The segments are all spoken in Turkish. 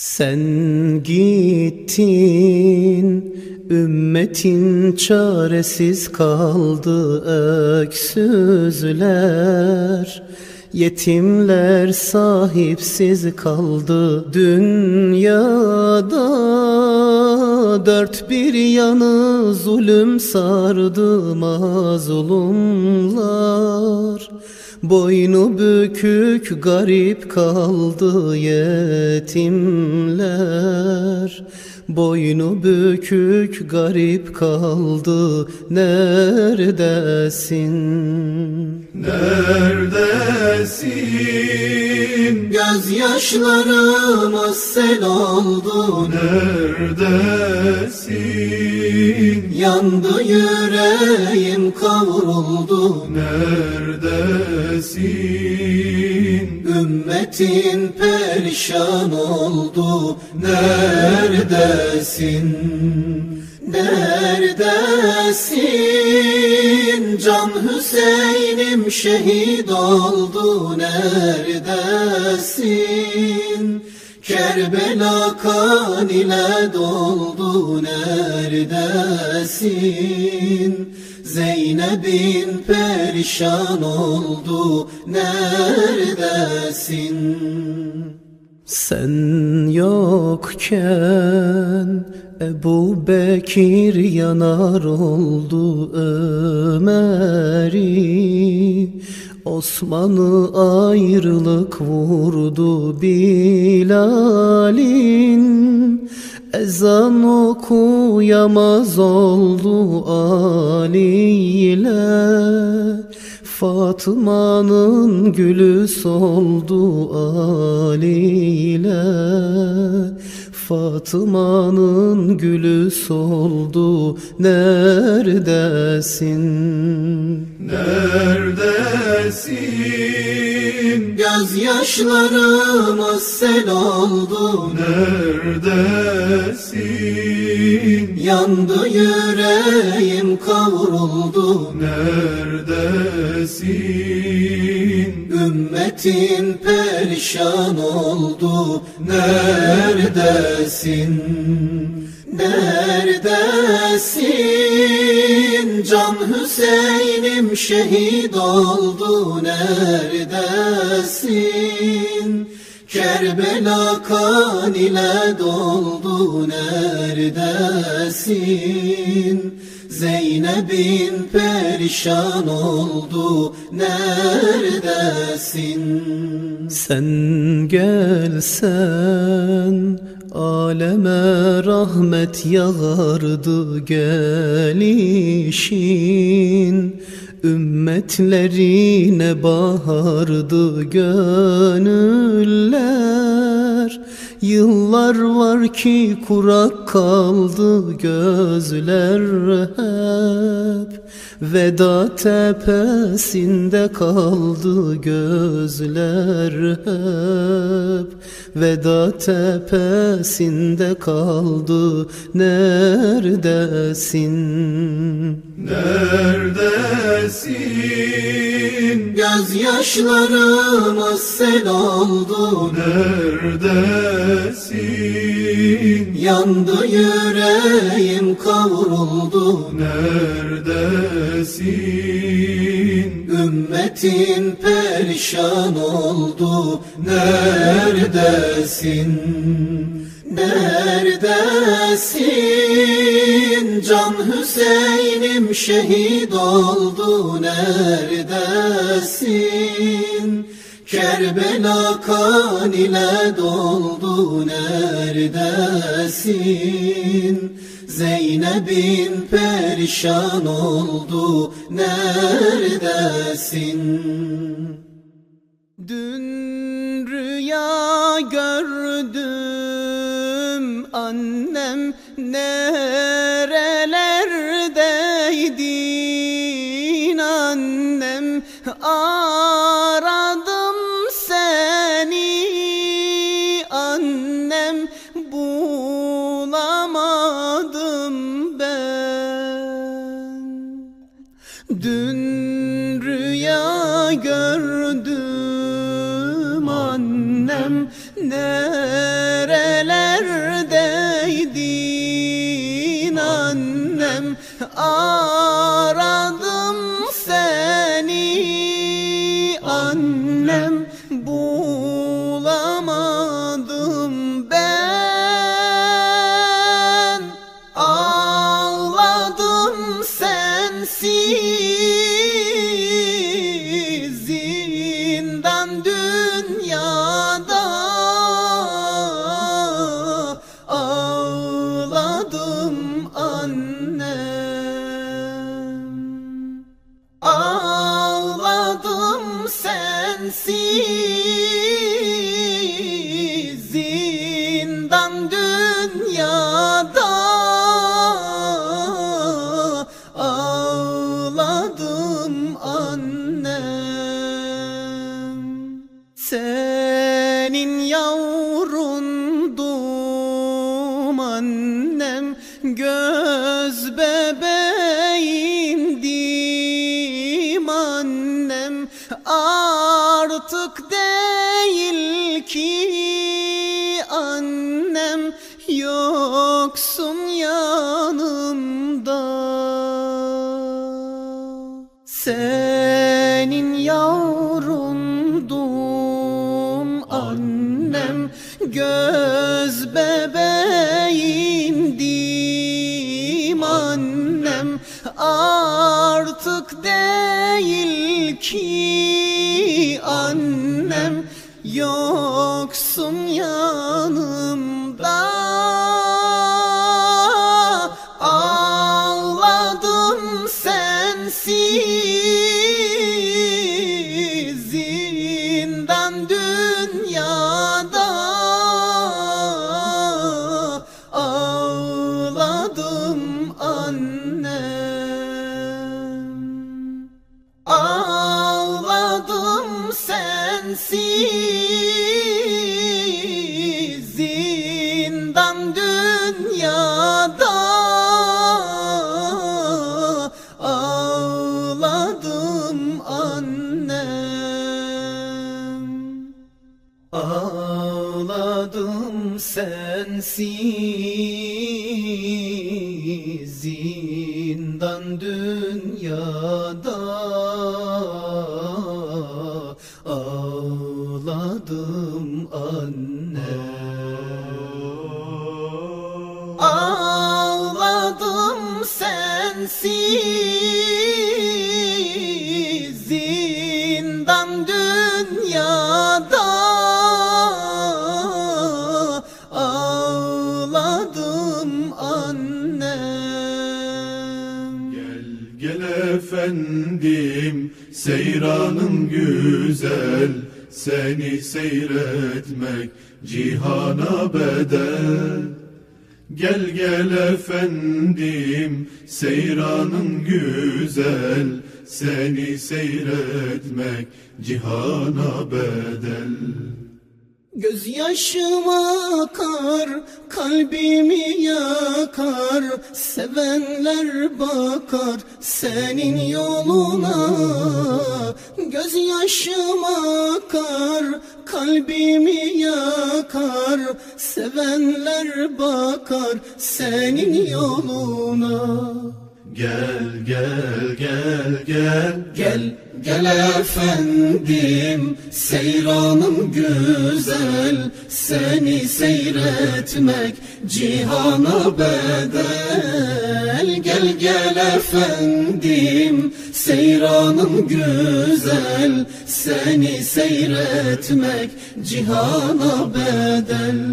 Sen gittin Ümmetin çaresiz kaldı öksüzler. Yetimler sahipsiz kaldı dünyada. Dört bir yanı zulüm sardı mazlumlar Boynu bükük garip kaldı yetimler Boynu bükük garip kaldı neredesin? Neredesin? Gözyaşlarıma sel oldu Neredesin? Yandı yüreğim kavruldu Neredesin? Ümmetin perişan oldu Neredesin? Neredesin? Can Hüseyin'im şehit oldu Neredesin? Kerbela kan ile doldu Neredesin? Zeynep'in perişan oldu. Neredesin? Sen yokken Ebu Bekir yanar oldu Ömer'i. Osman'ı ayrılık vurdu Bilal'in Ezan okuyamaz oldu Ali ile Fatıma'nın gülü soldu Ali ile Fatıma'nın gülü soldu neredesin? Neredesin? Gözyaşlarıma sel oldu Neredesin? Yandı yüreğim kavruldu Neredesin? Ümmetin perişan oldu Neredesin? Neredesin? Can Hüseyin'im şehit oldu Neredesin? Kerbela kan ile doldu Neredesin? Zeynep'in perişan oldu Neredesin? Sen gelsen Aleme rahmet yağardı gelişin. Ümmetlerine bahardı gönüller. Yıllar var ki kurak kaldı gözler hep Veda tepesinde kaldı gözler hep Veda tepesinde kaldı neredesin? Neredesin? Gözyaşlarıma sel oldu Neredesin? Yandı yüreğim kavruldu Neredesin? Ümmetin perişan oldu Neredesin? Neredesin? Can Hüseyin'im şehit oldu Neredesin? Kerbela kan ile doldu Neredesin? Zeynep'in perişan oldu Neredesin? Dün rüya gördüm annem nerelerdeydin annem aradım Göz bebeğindim zindan dünyada seyranım güzel Seni seyretmek cihana bedel. Gel gel efendim seyranım güzel Seni seyretmek cihana bedel Gözyaşım akar, kalbimi yakar Sevenler bakar senin yoluna. Gözyaşım akar, kalbimi yakar Sevenler bakar senin yoluna Gel gel gel gel Gel. Gel efendim seyranım güzel. Seni seyretmek cihana bedel. Gel gel efendim seyranım güzel. Seni seyretmek cihana bedel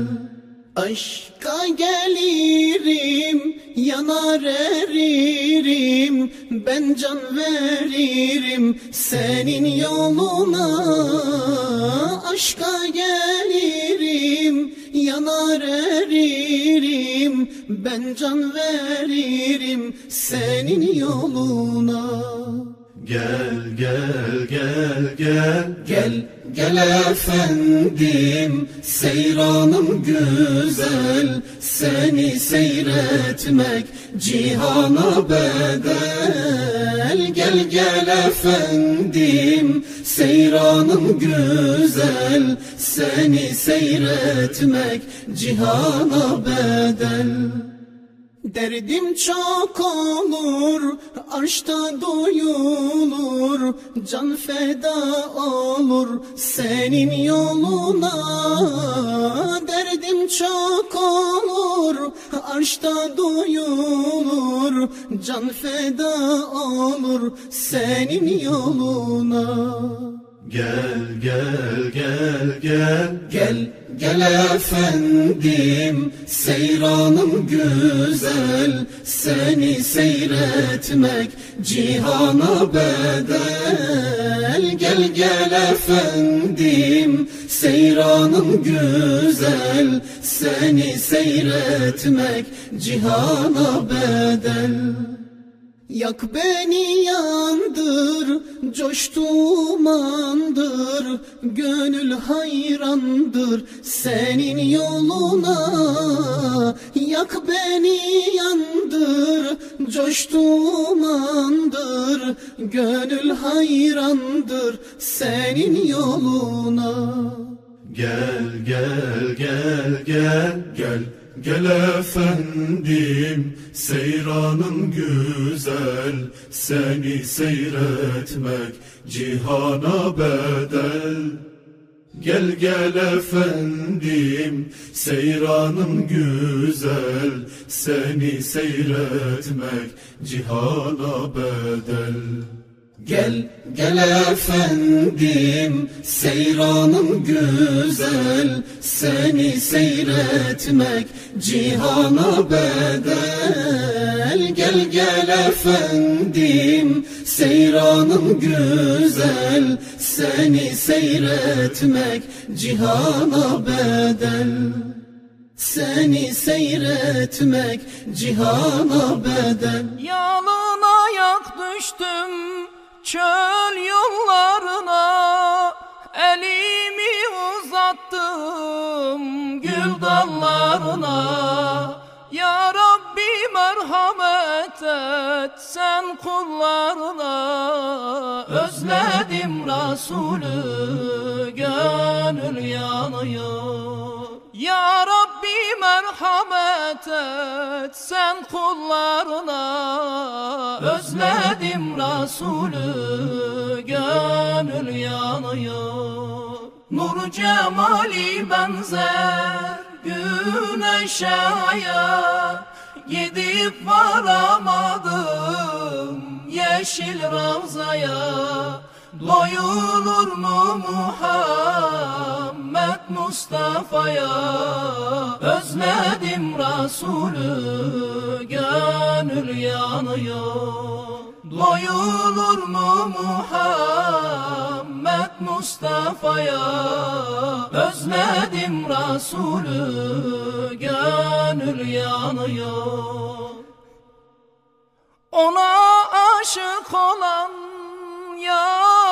Aşka gelirim, yanar eririm. Ben can veririm senin yoluna. Aşka gelirim, yanar eririm. Ben can veririm senin yoluna. Gel gel gel gel Gel. Gel efendim seyranım güzel Seni seyretmek cihana bedel. Gel gel efendim seyranım güzel Seni seyretmek cihana bedel Derdim çok olur, aşkta duyulur, can feda olur senin yoluna. Derdim çok olur, aşkta duyulur, can feda olur senin yoluna. Gel gel gel gel. Gel gel efendim seyranım güzel. Seni seyretmek cihana bedel. Gel gel efendim seyranım güzel. Seni seyretmek cihana bedel Yak beni yandır, coştumandır, gönül hayrandır senin yoluna. Yak beni yandır, coştumandır, gönül hayrandır senin yoluna. Gel gel gel gel gel Gel efendim seyranım güzel. Seni seyretmek cihana bedel. Gel gel efendim seyranım güzel. Seni seyretmek cihana bedel Gel gel efendim seyranım güzel. Seni seyretmek cihana bedel. Gel gel efendim seyranım güzel. Seni seyretmek cihana bedel. Seni seyretmek cihana bedel. Düştüm çöl yollarına Elimi uzattım gül dallarına. Ya Rabbi merhamet et sen kullarına. Özledim Resulü gönül yanıyor Ya Rabbi merhamet et sen kullarına Özledim Resulü gönül yanıyor. Nur cemali benzer güneşe aya Gidip varamadım yeşil ravzaya Doyulur mu Muhammed Mustafa'ya? Özledim Resulü gönül yanıyor. Doyulur mu Muhammed Mustafa'ya? Özledim Resulü gönül yanıyor. Ona aşık olan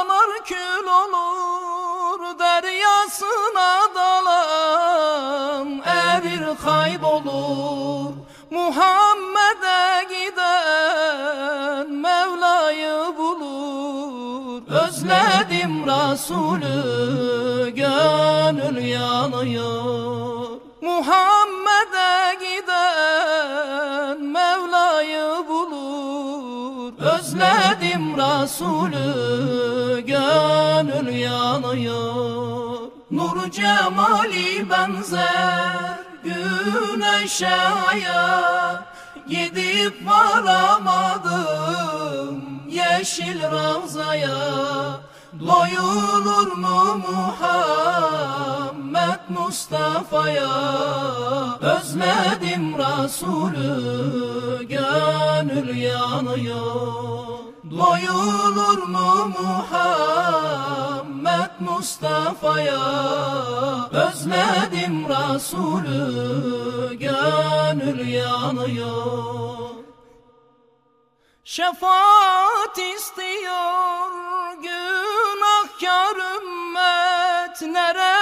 yanar kül olur Deryasına dalan erir kaybolur Muhammed'e giden Mevla'yı bulur. Özledim Resulü gönül yanıyor. Muhammed'e giden Özledim Resulü gönül yanıyor. Nur cemali benzer güneşe aya Gidip varamadım yeşil ravzaya. Doyulur mu Muhammed Mustafa'ya Özledim Resulü gönül yanıyor. Doyulur mu Muhammed Mustafa'ya? Özledim Resulü gönül yanıyor. Şefaat istiyor günahkar ümmet Nerede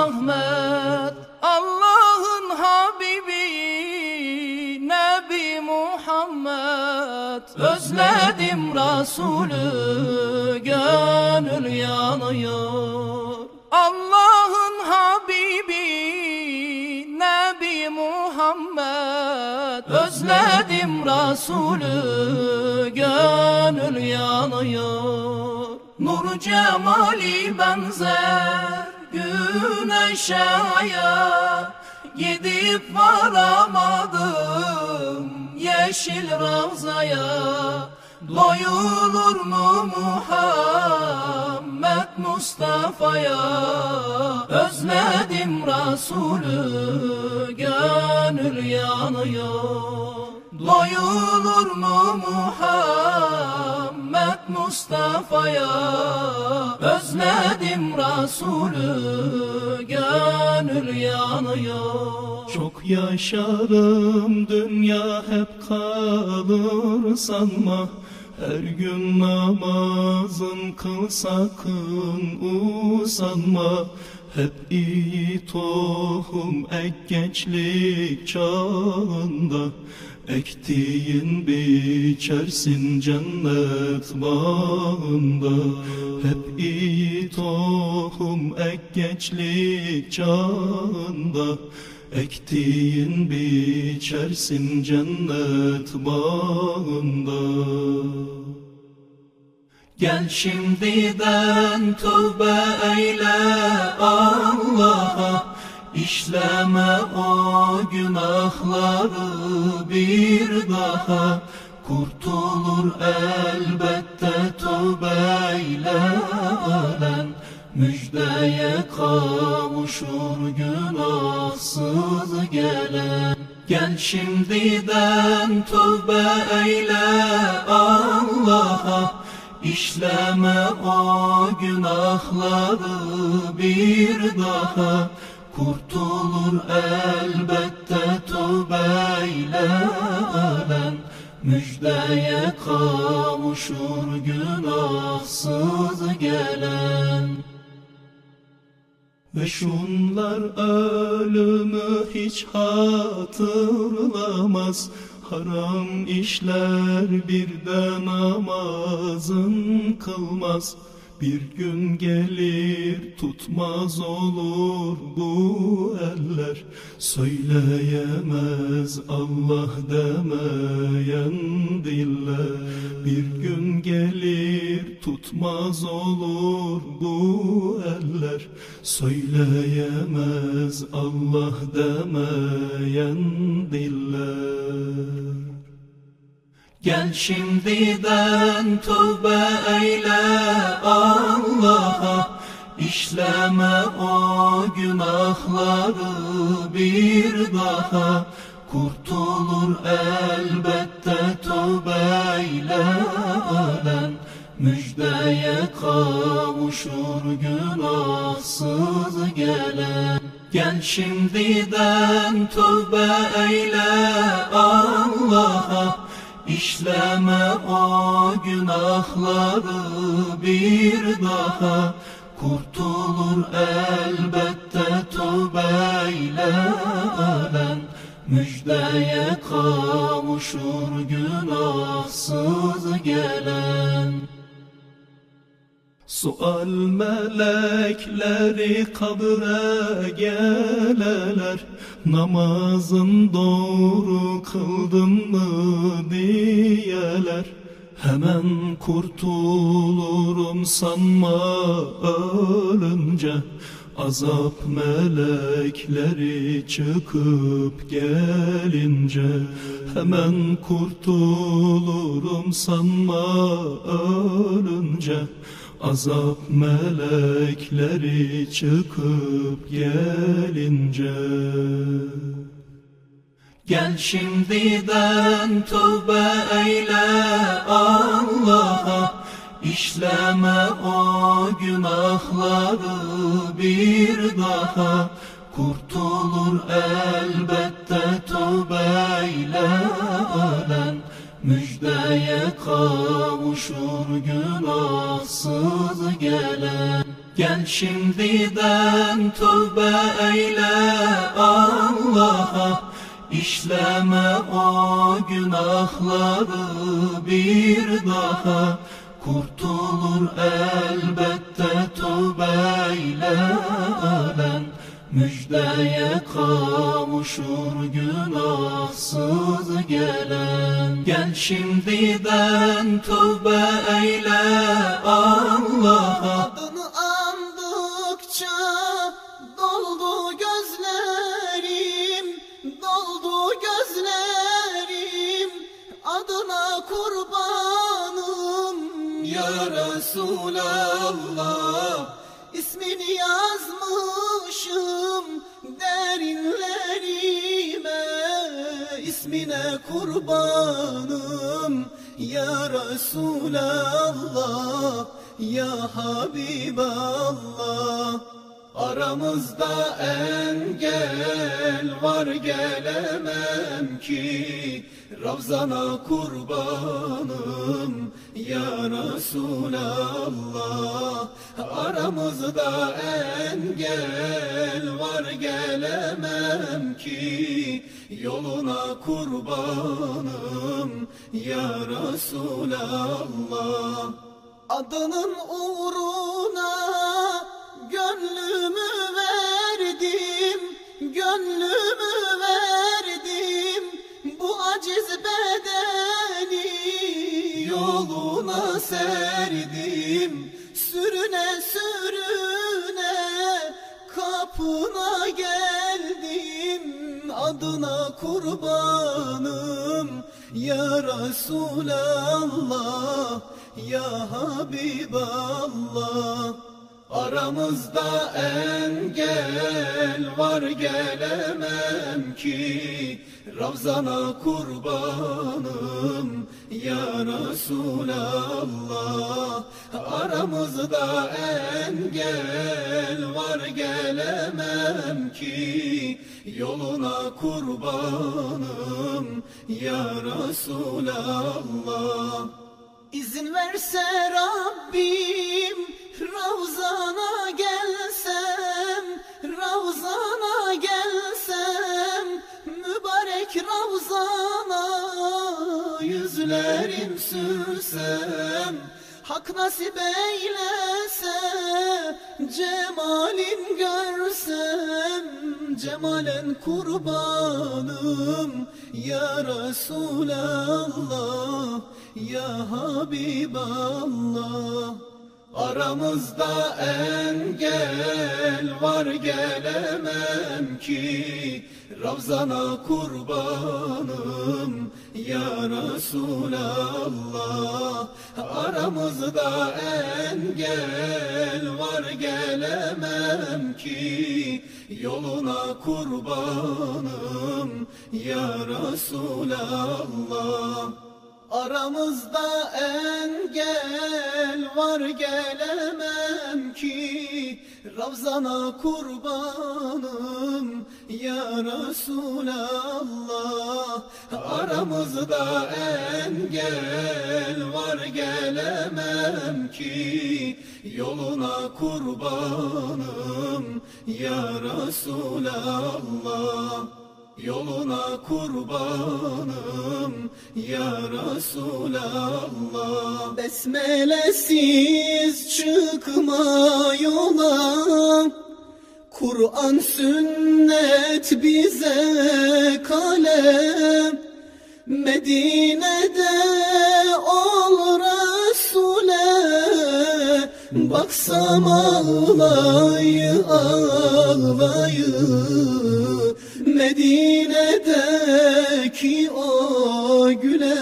Ahmet Allah'ın Habibi Nebi Muhammed. Özledim Resulü Gönül yanıyor. Allah'ın Habibi Nebi Muhammed. Özledim Resulü Gönül yanıyor. Nur cemali benzer Güneşe aya Gidip varamadım Yeşil Ravza'ya. Doyulur mu Muhammed Mustafa'ya? Özledim Resulü Gönül yanıyor Doyulur mu Muhammed Mustafa'ya? Özledim Resulü Gönül yanıyor. Çok yaşarım dünya hep kalır sanma. Her gün namazın kıl sakın usanma. Hep iyi tohum ek gençlik çağında Ektiğin biçersin cennet bağında. Hep iyi tohum ek gençlik çağında. Ektiğin biçersin cennet bağında. Gel şimdiden tövbe eyle Allah'a İşleme o günahları bir daha. Kurtulur elbette tövbeyle ölen Müjdeye kavuşur günahsız gelen. Gel şimdiden tövbe eyle Allah'a. İşleme o günahları bir daha Kurtulur elbette tövbeyle ölen Müjdeye kavuşur günahsız gelen. Ve şunlar ölümü hiç hatırlamaz. Haram işler bir de namazın kılmaz bir gün gelir tutmaz olur bu eller. Söyleyemez Allah demeyen diller. Bir gün gelir tutmaz olur bu eller. Söyleyemez Allah demeyen diller Gel şimdiden tövbe eyle Allah'a. İşleme o günahları bir daha. Kurtulur elbette tövbeyle ölen Müjdeye kavuşur günahsız gelen. Gel şimdiden tövbe eyle İşleme o günahları bir daha. Kurtulur elbette tövbeyle ölen Müjdeye kavuşur günahsız gelen. Sual melekleri kabre geleler Namazın doğru kıldın mı diyeler. Hemen kurtulurum sanma ölünce. Azap melekleri çıkıp gelince. Hemen kurtulurum sanma ölünce Azap melekleri çıkıp gelince Gel şimdiden tövbe eyle Allah'a İşleme o günahları bir daha. Kurtulur elbette tövbeyle ölen Müjdeye kavuşur günahsız gelen. Gel şimdiden tövbe eyle Allah'a. İşleme o günahları bir daha. Kurtulur elbette tövbeyle ölen Müjdeye kavuşur günahsız gelen. Gel şimdiden tövbe eyle Allah'a. Adını andıkça doldu gözlerim Doldu gözlerim. Adına kurbanım Ya Resulallah derinlerime ismine kurbanım. Ya Resulallah Ya Habiballah Aramızda engel var gelemem ki. Ravzana kurbanım ya Resulallah. Aramızda engel var gelemem ki. Yoluna kurbanım ya Resulallah. Adının uğruna gönlümü verdim Gönlümü verdim. Bu aciz bedeni Yoluna serdim. Sürüne sürüne Kapına geldim. Adına kurbanım Ya Resulallah Ya Habiballah Aramızda engel var gelemem ki. Ravzana kurbanım ya Resulallah. Aramızda engel var gelemem ki. Yoluna kurbanım ya Resulallah İzin verse Rabbim Ravzana gelsem, Ravzana gelsem, mübarek Ravzana yüzlerim sürsem, Hak nasip eylese, cemalin görsem, cemalen kurbanım, ya Resulallah, ya Habiballah. Aramızda engel var gelemem ki. Ravzana kurbanım ya Resulallah. Aramızda engel var gelemem ki. Yoluna kurbanım ya Resulallah Aramızda engel var gelemem ki. Ravzana kurbanım ya Resulallah. Aramızda engel var gelemem ki. Yoluna kurbanım ya Resulallah Yoluna kurbanım ya Resulallah. Besmelesiz çıkma yola. Kur'an sünnet bize kalem. Medine'de ol Resul'e. Baksam ağlayı ağlayı Medine'deki o güle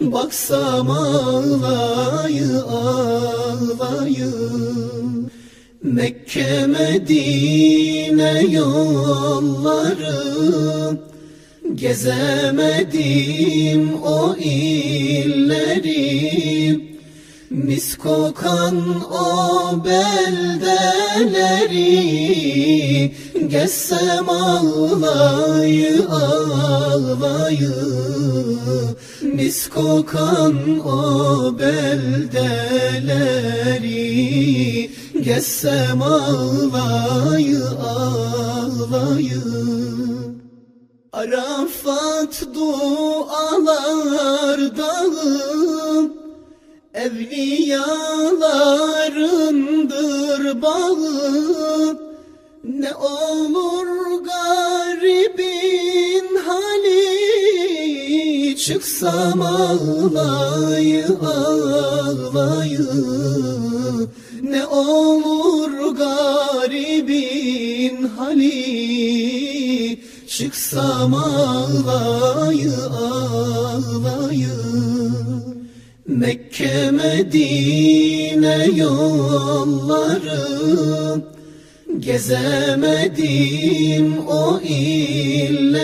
Baksam ağlayı ağlayı. Mekke Medine yolları Gezemedim o illeri Mis kokan o beldeleri Gezsem ağlayı ağlayı. Mis kokan o beldeleri Gezsem ağlayı ağlayı. Arafat dualar dağım Evliyalarındır bağım Ne olur garibin hali Çıksam ağlayı ağlayı Ne olur garibin hali Çıksam ağlayı ağlayı Mekke Medine yolları Gezemedim o illeri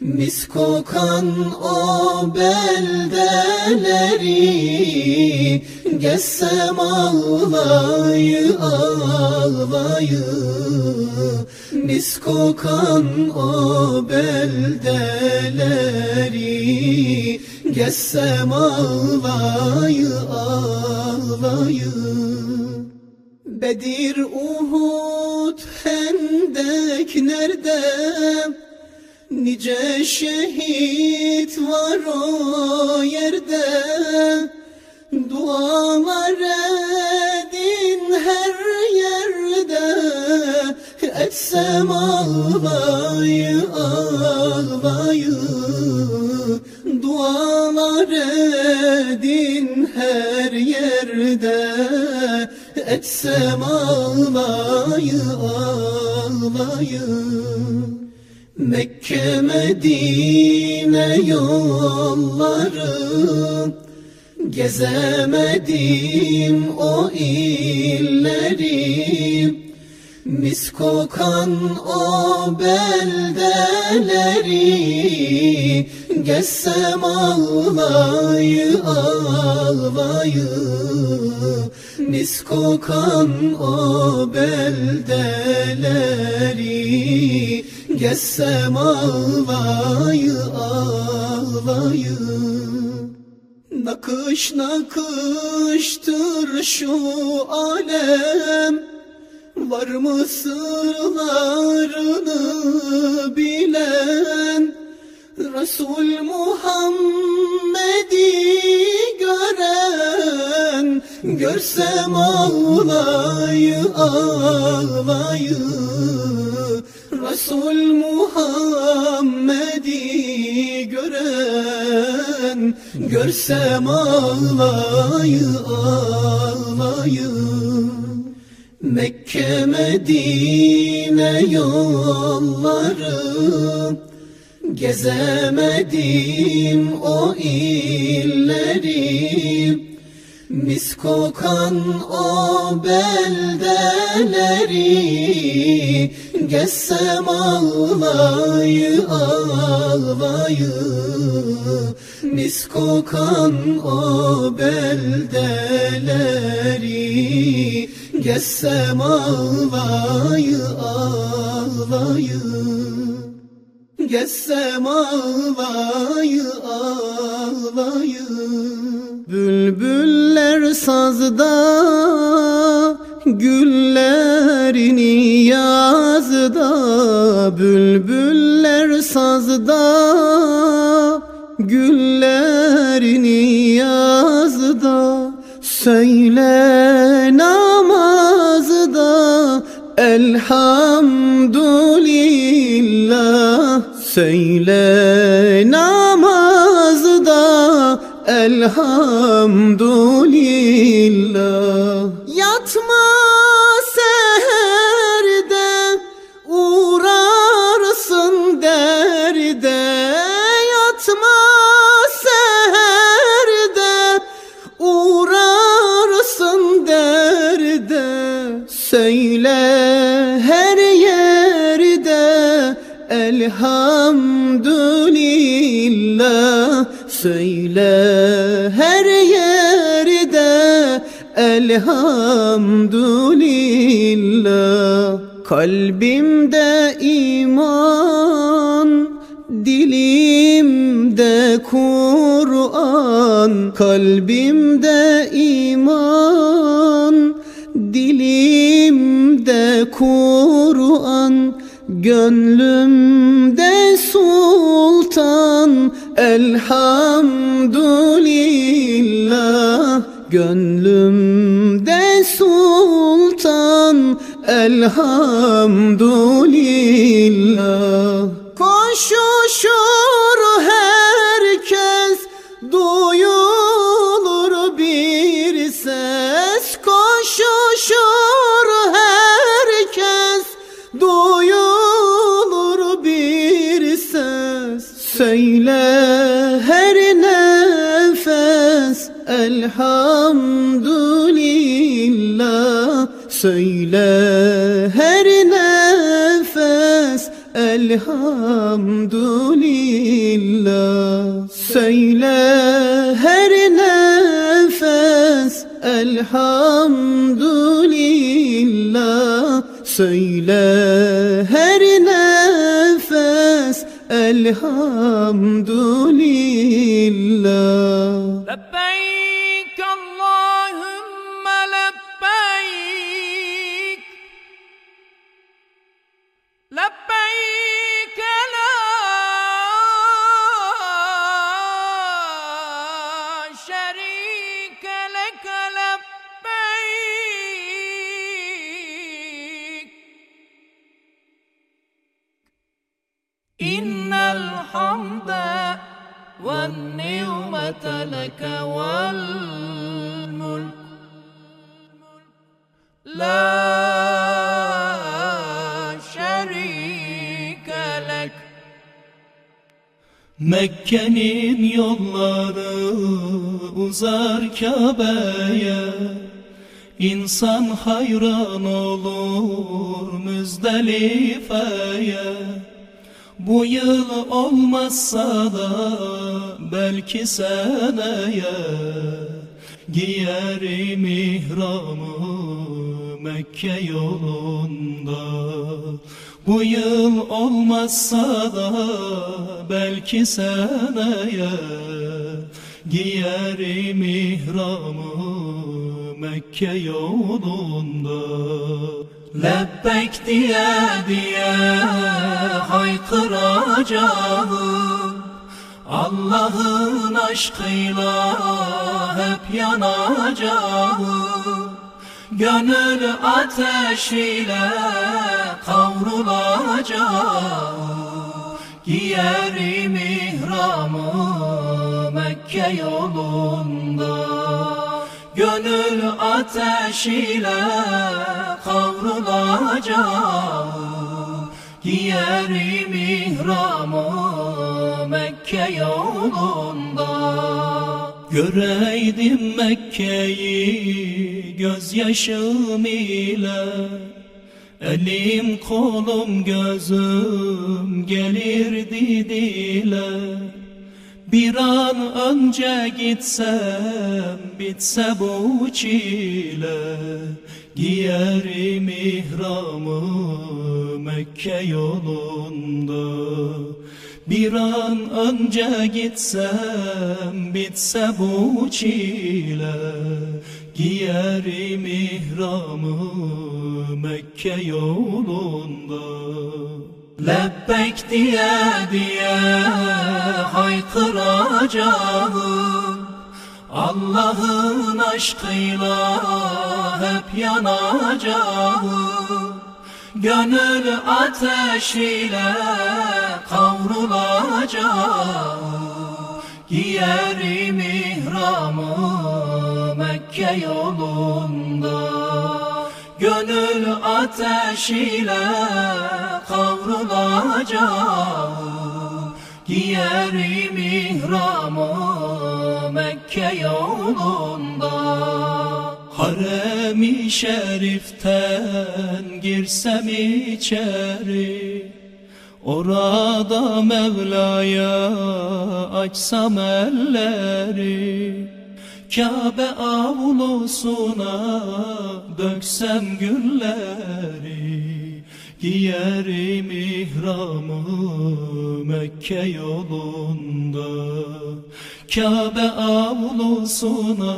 Mis kokan o beldeleri Gezsem ağlayı ağlayı. Mis kokan o beldeleri Gezsem ağlayı ağlayı Bedir, Uhud, Hendek nerede? Nice şehit var o yerde. Dualar edin her yerde. Etsem ağlayı ağlayı Dualar edin her yerde. Etsem ağlayı ağlayı. Mekke Medine yolları Gezemedim o illeri Mis kokan o beldeleri Gezsem ağlayı ağlayı. Mis kokan o beldeleri Gezsem ağlayı ağlayı. Nakış nakıştır şu alem Var mı sırlarını bilen Resul Muhammed'i gören Görsem ağlayı ağlayı Resul Muhammed'i gören Görsem ağlayı ağlayı Mekke Medine yolları Gezemedim o illeri. Mis kokan o beldeleri. Gezsem ağlayı ağlayı. Mis kokan o beldeleri Gezsem ağlayı ağlayı. Gezsem ağlayı ağlayı. Bülbüller sazda Güllerini yazda. Bülbüller sazda Güllerini yazda. Söyle الحمد لله سيل نماز الحمد لله Elhamdülillah. Söyle her yerde Elhamdülillah. Kalbimde iman Dilimde Kur'an. Kalbimde iman Dilimde Kur'an Gönlümde sultan elhamdülillah. Gönlümde sultan elhamdülillah. Koşuşur herkes duyulur bir ses. Koşuşur elhamdülillah Söyle her nefes elhamdülillah Söyle her nefes elhamdülillah Söyle her nefes elhamdülillah لك والملك لا شريك لك Mekke'nin yolları uzar Kabe'ye İnsan hayran olur Müzdelife'ye Bu yıl olmazsa da belki seneye Giyerim ihramı Mekke yolunda. Bu yıl olmazsa da belki seneye Giyerim ihramı Mekke yolunda Lebbek diye diye haykıracağım. Allah'ın aşkıyla hep yanacağım. Gönül ateşiyle kavrulacağım. Giyerim ihramı Mekke yolunda Gönül ateşiyle kavrulacağım Giyerim ihramı Mekke yolunda. Göreydim Mekke'yi gözyaşım ile. Elim kolum gözüm gelirdi dile Bir an önce gitsem bitse bu çile. Giyerim ihramı Mekke yolunda. Bir an önce gitsem bitse bu çile. Giyerim ihramı Mekke yolunda Lebbek diye diye haykıracağım. Allah'ın aşkıyla hep yanacağım. Gönül ateşiyle kavrulacağım. Giyerim ihramı Mekke yolunda Gönül ateşiyle kavrulacağım. Giyerim ihramı Mekke yolunda. Harem-i şeriften girsem içeri. Orada Mevla'ya açsam elleri Kabe avlusuna döksem gülleri Giyerim ihramı Mekke yolunda. Kabe avlusuna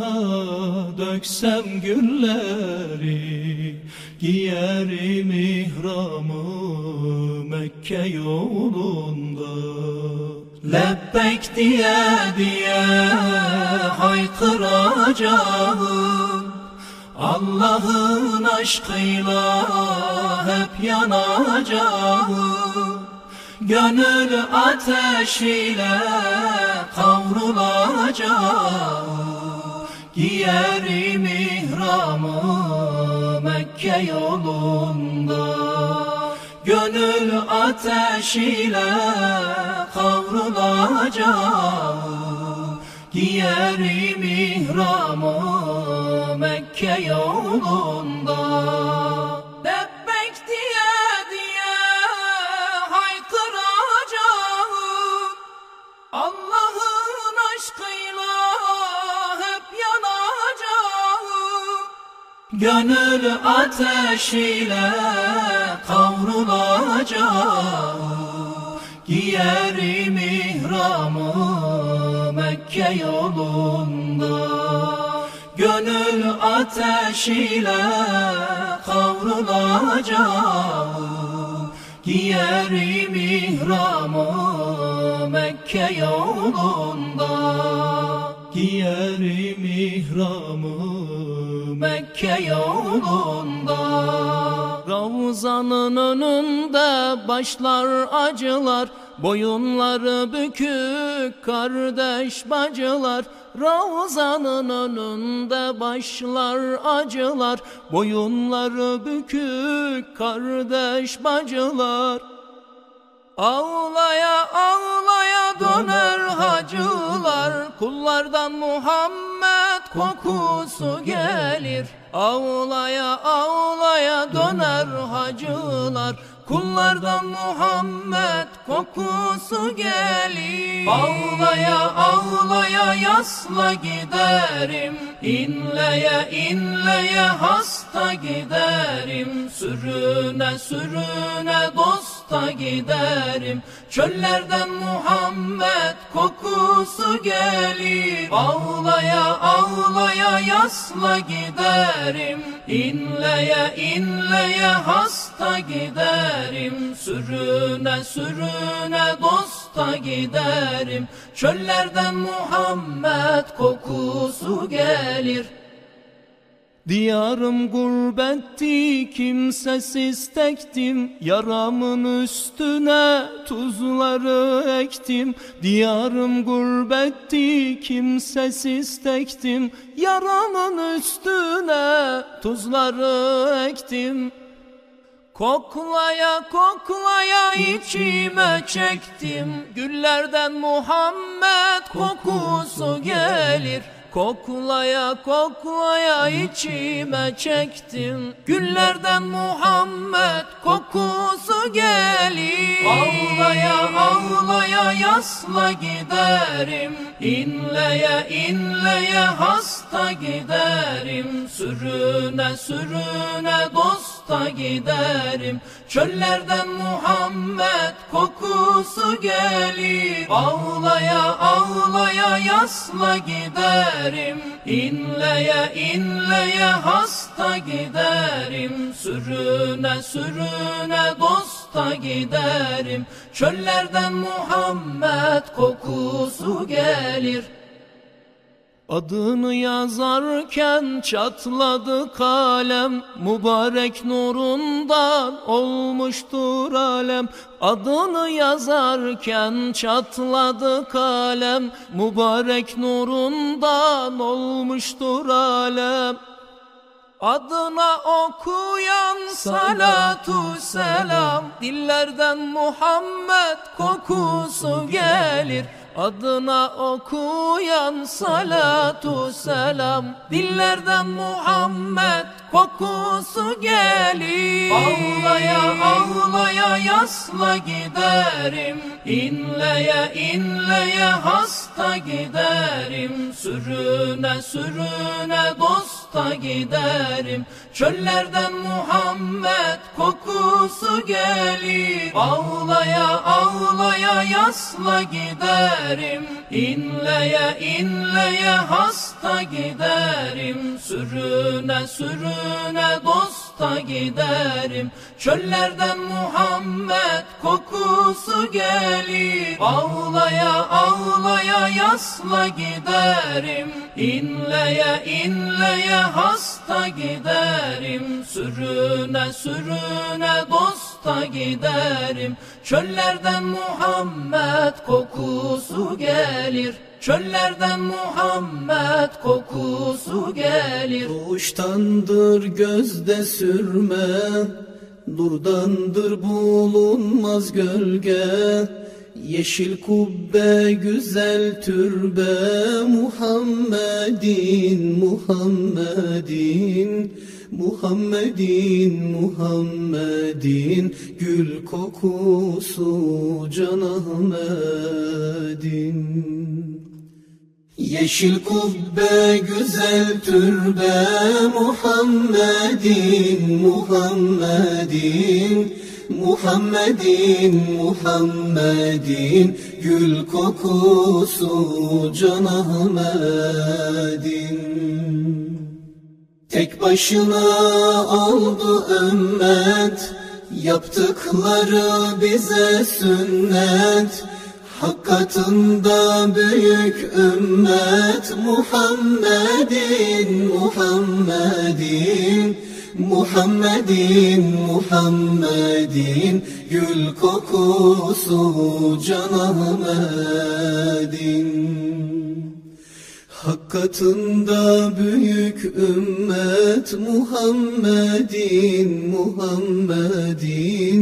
döksem gülleri Giyerim ihramı Mekke yolunda Lebbek diye diye haykıracağım. Allah'ın aşkıyla hep yanacağım. Gönül ateşiyle kavrulacağım. Giyerim ihramı Mekke yolunda Gönül ateşiyle kavrulacağım. Giyerim ihramı Mekke yolunda Gönül ateşiyle kavrulacağım Giyerim ihramı Mekke yolunda. Gönül ateşiyle kavrulacağım Giyerim ihramı Mekke yolunda. Giyerim ihramı Mekke yolunda. Ravzanın önünde başlar acılar Boyunları bükük kardeş bacılar. Ravzanın önünde başlar acılar Boyunları bükük kardeş bacılar. Ağlaya ağlaya döner hacılar Kullardan Muhammed kokusu gelir Ağlaya ağlaya döner hacılar. Kullardan Muhammed kokusu gelir Ağlaya ağlaya yasla giderim. İnleye inleye hasta giderim Sürüne sürüne dosta giderim. Çöllerden Muhammed kokusu gelir. Ağlaya ağlaya yasla giderim. İnleye inleye hasta giderim. Sürüne sürüne dosta giderim. Çöllerden Muhammed kokusu gelir Diyarım gurbetti kimsesiz tektim. Yaramın üstüne tuzları ektim. Diyarım gurbetti kimsesiz tektim. Yaramın üstüne tuzları ektim. Koklaya koklaya içime çektim. Güllerden Muhammed kokusu gelir Koklaya koklaya içime çektim. Güllerden Muhammed kokusu gelir. Ağlaya ağlaya yasla giderim. İnleye inleye hasta giderim. Sürüne sürüne dosta giderim. Çöllerden Muhammed kokusu gelir. Ağlaya ağlaya yasla giderim. İnleye inleye hasta giderim. Sürüne sürüne dosta giderim. Çöllerden Muhammed kokusu gelir Adını yazarken çatladı kalem. Mübarek nurundan olmuştur alem. Adını yazarken çatladı kalem. Mübarek nurundan olmuştur alem. Adına okuyan salatu selam. Dillerden Muhammed kokusu gelir Adına okuyan salatu selam. Dillerden Muhammed kokusu gelir. Ağlaya ağlaya yasla giderim. İnleye inleye hasta giderim. Sürüne sürüne dosta giderim. Çöllerden Muhammed kokusu gelir. Ağlaya ağlaya yasla giderim. İnleye inleye hasta giderim. Sürüne sürüne dosta hasta giderim. Çöllerden Muhammed kokusu gelir. Ağlaya ağlaya yasla giderim. İnleye inleye hasta giderim. Sürüne sürüne dosta giderim. Çöllerden Muhammed kokusu gelir. Çöllerden Muhammed kokusu gelir. Doğuştandır gözde sürme Nurdandır bulunmaz gölge. Yeşil kubbe güzel türbe Muhammedin Muhammedin Muhammedin Muhammedin Gül kokusu Can Ahmedin Yeşil kubbe güzel türbe Muhammedin Muhammedin. Muhammedin Muhammedin Gül kokusu Can Ahmedin Tek başına oldu ümmet Yaptıkları bize sünnet. Hak katında büyük ümmet Muhammedin, Muhammedin Muhammedin, Muhammedin. Gül kokusu Can Ahmedin Hak katında büyük ümmet Muhammedin, Muhammedin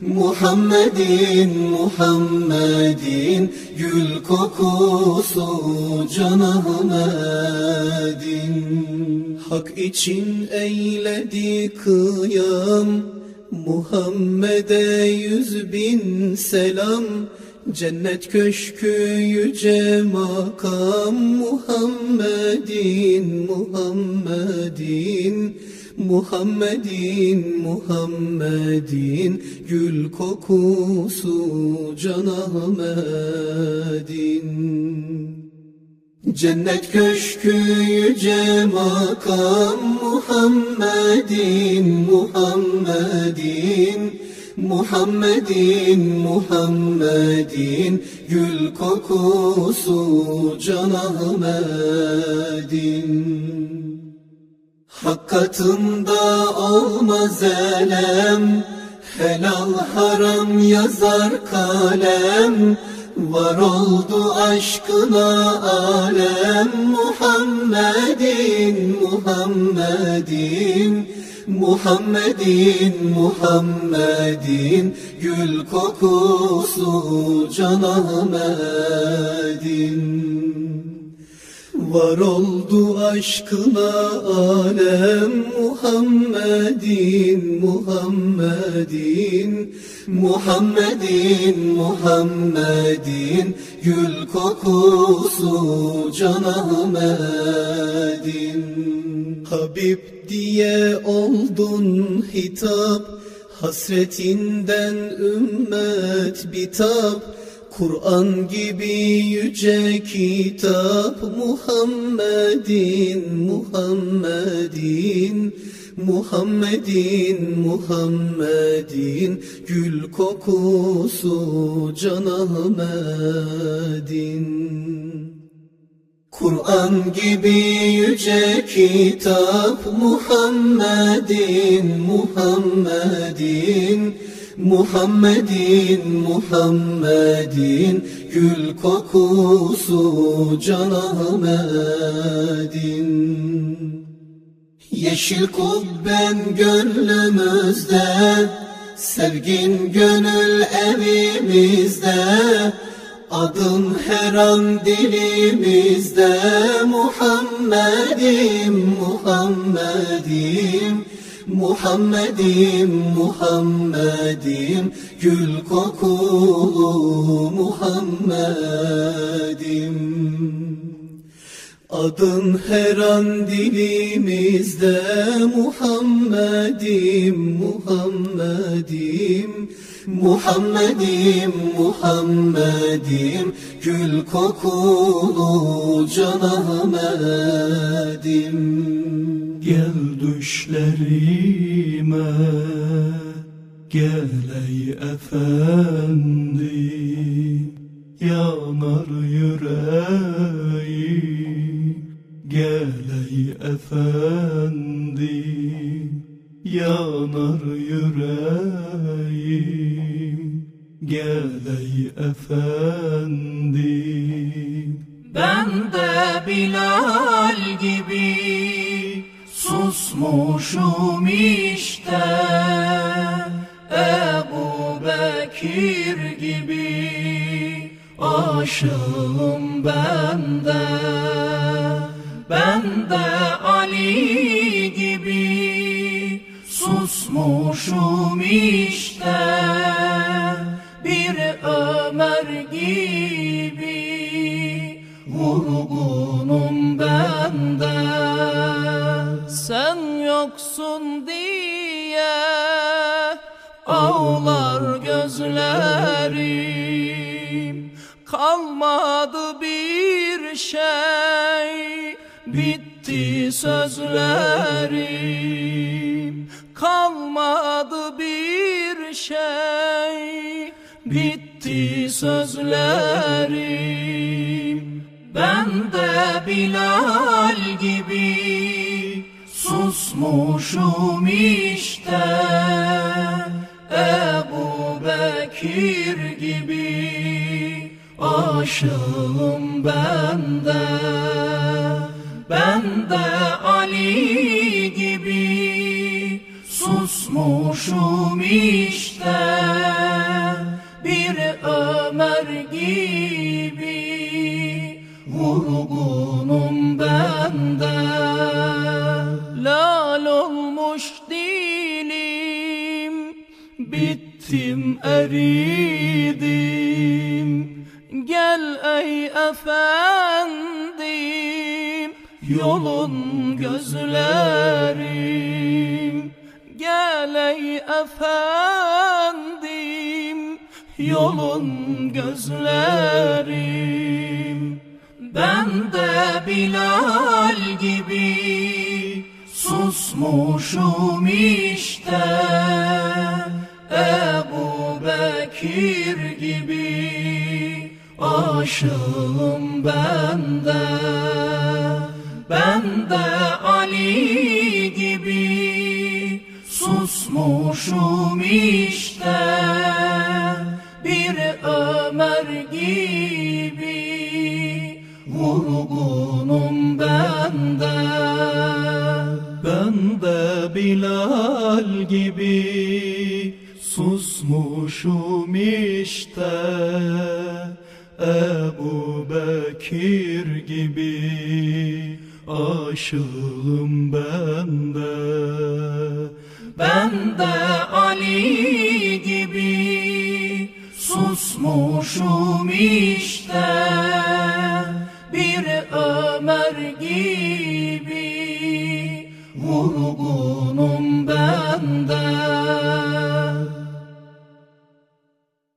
Muhammedin, Muhammedin. Gül kokusu Can Ahmedin Hak için eyledi kıyam Muhammed'e yüz bin selam Cennet köşkü yüce makam Muhammedin, Muhammedin Muhammedin, Muhammedin. Gül kokusu Can Ahmedin. Cennet köşkü yüce makam Muhammedin, Muhammedin Muhammedin, Muhammedin Gül kokusu Can Ahmedin Hak katında olmaz elem Helal haram yazar kalem. Var oldu aşkına alem Muhammedin, Muhammedin Muhammedin, Muhammedin Gül kokusu Can Ahmedin Var oldu aşkına alem Muhammedin, Muhammedin Muhammedin, Muhammedin. Gül kokusu Can Ahmedin Habib diye oldun hitap Hasretinden ümmet bitap Kur'an gibi yüce kitap Muhammedin, Muhammedin Muhammedin, Muhammedin Gül kokusu Can Ahmedin. Kur'an gibi yüce kitap Muhammedin, Muhammedin Muhammedin, Muhammedin Gül kokusu Can Ahmedin Yeşil kubben gönlümüzde Sevgin gönül evimizde Adın her an dilimizde. Muhammed'im, Muhammed'im Muhammed'im, Muhammed'im. Gül kokulu Muhammed'im. Adın her an dilimizde. Muhammed'im, Muhammed'im Muhammed'im, Muhammed'im. Gül kokulu Can Ahmed'im Gel düşlerime Gel ey efendim. Yanar yüreğim Gel ey efendim Yanar yüreğim Gel ey efendim. Ben de Bilal gibi susmuşum işte. Ebu Bekir gibi aşığım ben de. Ben de Ali gibi susmuşum işte Bir Ömer gibi. Vurgunum ben de Sen yoksun diye ağlar gözlerim. Kalmadı bir şey bitti sözlerim Kalmadı bir şey. Bitti sözlerim. Ben de Bilal gibi susmuşum işte. Ebu Bekir gibi aşığım ben de Ben de Ali gibi susmuşum işte Bir Ömer gibi. Vurgunum ben de Lal olmuş dilim. Bittim eridim. Gel ey efendim Yolun gözlerim Gel ey efendim Yolun gözlerim. Ben de Bilal gibi susmuşum işte. Ebu Bekir gibi aşığım ben de Ben de Ali susmuşum işte Bir Ömer gibi. Vurgunum ben de Ben de Bilal gibi. Susmuşum işte Ebu Bekir gibi. Aşığım ben de Ben de Ali gibi susmuşum işte. Bir Ömer gibi vurgunum ben de